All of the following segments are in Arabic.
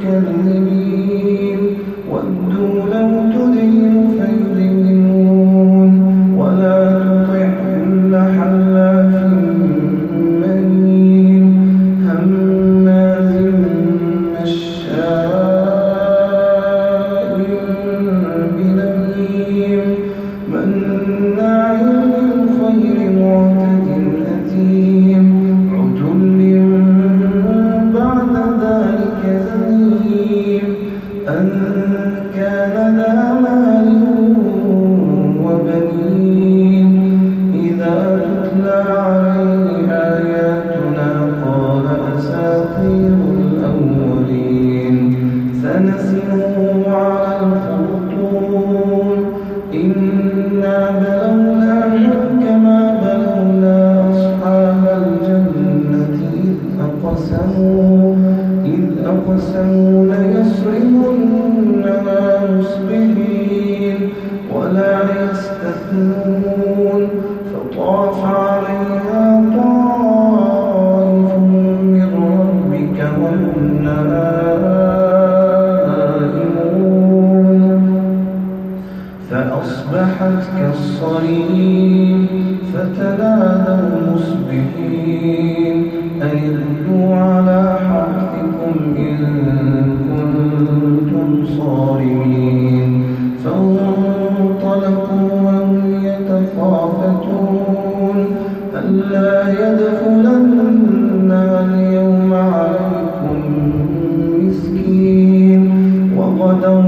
to me. أن كان ذا مال وبنين إذا تتلى عليه آياتنا قال أساطير الأولين. سنسمه على الخرطوم. إنا بلوناهم كما بلونا أصحاب الجنة إذ أقسموا إذ أقسموا ليصنعون الظالمين فتنادوا مصبحين أن اغدوا على حرثكم إن كنتم صارمين. فانطلقوا وهم يتخافتون ألا يدخلن اليوم عليكم مسكين. وغدوا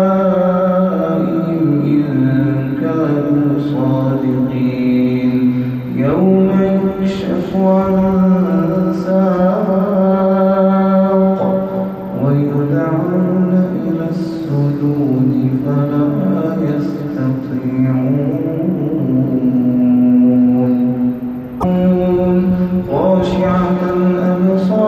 والساق ويدعون إلى السجود فلا يستطيعون. خاشعة أبصار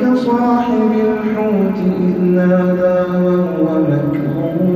كصاحب الحوت إذ نادى وهو مكروم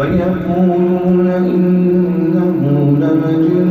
ويقولون إنه لمجنون.